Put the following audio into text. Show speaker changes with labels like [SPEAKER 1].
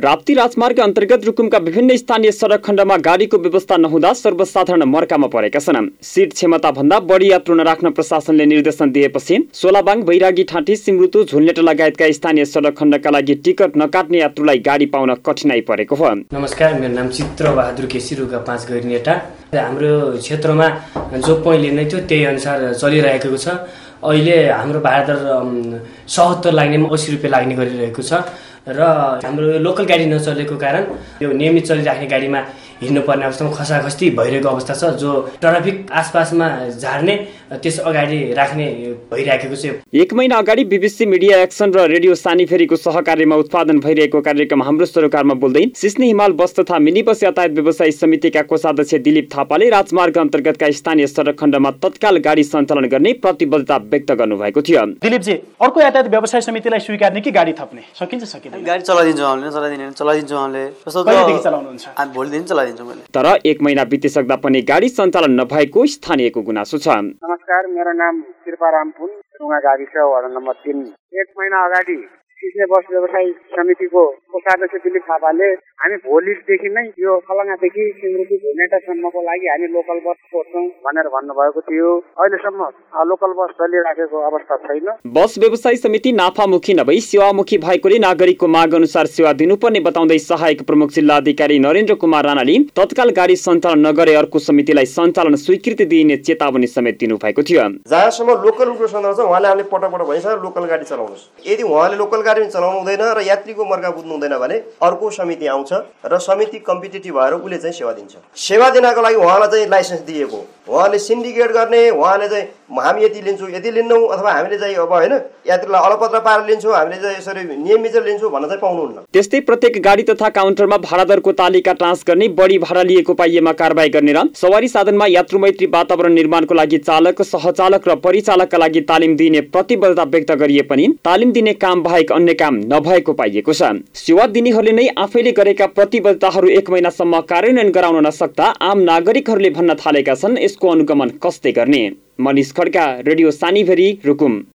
[SPEAKER 1] राप्ती राजमार्ग अन्तर्गत रुकुमका विभिन्न स्थानीय सडक खण्डमा गाडीको व्यवस्था नहुँदा सर्वसाधारण मर्कामा परेका छन्। सिट क्षमता भन्दा बढी यात्रु नराख्न प्रशासनले निर्देशन दिएपछि सोलाबाङ बैरागी ठाँटी सिमरुतु झुलनेट लगायतका स्थानीय सडक खण्डका लागि टिकट नकाट्ने यात्रुलाई गाडी पाउन कठिनाई परेको हो।
[SPEAKER 2] नमस्कार मेरो नाम चित्र बहादुर केसी रुगा पाँच गरिनेटा हाम्रो क्षेत्रमा जो पहिले नै थियो त्यही अनुसार चलिरहेको छ। अहिले हाम्रो भाडा दर सहत्तर लाग्ने असी रुपियाँ लाग्ने गरिरहेको छ। र हाम्रो लोकल गाडी नचलेको कारण यो नियमित चलिराख्ने गाडीमा हिँड्नुपर्ने अवस्थामा खसाखस्ती भइरहेको अवस्था छ जो ट्राफिक आसपासमा झार्ने त्यस अगाडि राख्ने भइराखेको छ
[SPEAKER 1] एक महिना अगाडि बिबिसी मिडिया एक्सन र रेडियो सानीफेरीको सहकार्यमा उत्पादन भइरहेको कार्यक्रम हाम्रो सरोकारमा बोल्दै सिस्ने हिमाल बस तथा मिनी बस यातायात व्यवसायी समितिका कोषाध्यक्ष दिलीप थापाले राजमार्ग अन्तर्गतका स्थानीय सडक खण्डमा तत्काल गाडी सञ्चालन गर्ने प्रतिबद्धता व्यक्त गर्नुभएको थियो।
[SPEAKER 3] दिलीपजी अर्को यातायात व्यवसाय समितिलाई स्वीकार्ने कि गाडी थप्ने? सकिन्छ सकिँदैन
[SPEAKER 4] गाडी चलाइदिन्छौँ हामीले चलाइदिने चलाइदिन्छौँ हामीले हामी भोलिदेखि चलाइदिन्छौँ मैले।
[SPEAKER 1] तर एक महिना बितिसक्दा पनि गाडी सञ्चालन नभएको स्थानीयको गुनासो छ।
[SPEAKER 5] नमस्कार मेरो नाम कृपाराम पुन ढुङ्गा गाविस वडा नम्बर तिन। एक महिना अगाडि बस व्यवसायी समितिको कोषाध्यक्ष दिलीप थापाले हामी भोलिदेखि नै यो खलङ्गादेखि सिङ्गुकी भुनेटासम्मको लागि हामी लोकल बस छोड्छौँ भनेर भन्नुभएको थियो। अहिलेसम्म लोकल बस चलिराखेको अवस्था छैन।
[SPEAKER 1] बस व्यवसायी समिति नाफामुखी नभई सेवामुखी भएकोले नागरिकको माग अनुसार सेवा दिनुपर्ने बताउँदै सहायक प्रमुख जिल्ला अधिकारी नरेन्द्र कुमार राणाले तत्काल गाडी सञ्चालन नगरे अर्को समितिलाई सञ्चालन स्वीकृति दिइने चेतावनी समेत दिनुभएको थियो।
[SPEAKER 6] जहाँसम्म लोकल उहाँले हामीले पटक पटक भनिसक्यो लोकल गाडी चलाउनुहोस्। यदि उहाँले लोकल गाडी चलाउनु हुँदैन र यात्रीको मर्का बुझ्नु हुँदैन भने अर्को समिति आउँछ र समिति कम्पिटेटिभ भएर उसले चाहिँ सेवा दिन्छ। सेवा दिनको लागि उहाँलाई चाहिँ लाइसेन्स दिएको उहाँले सिन्डिकेट गर्ने उहाँले चाहिँ हामी यति लिन्छौँ यति लिन्नौँ अथवा हामीले चाहिँ अब होइन यात्रीलाई अलपत्र पारेर लिन्छौँ हामीले चाहिँ यसरी नियमित लिन्छौँ भन्न चाहिँ पाउनुहुन्न।
[SPEAKER 1] त्यस्तै प्रत्येक गाडी तथा काउन्टरमा भाडा दरको तालिका ट्रान्स गर्ने बढी भाडा लिएको पाइएमा कारवाही गर्ने र सवारी साधनमा यात्रुमैत्री वातावरण निर्माणको लागि चालक सहचालक र परिचालकका लागि तालिम दिने प्रतिबद्धता व्यक्त गरिए पनि तालिम दिने काम बाहेक अन्य काम नभएको पाइएको छ। सेवा दिनेहरूले नै आफैले गरेका प्रतिबद्धताहरू एक महिनासम्म कार्यान्वयन गराउन नसक्दा आम नागरिकहरूले भन्न थालेका छन् यसको अनुगमन कसले गर्ने? मनिष खड्का रेडियो सानीभेरी रुकुम।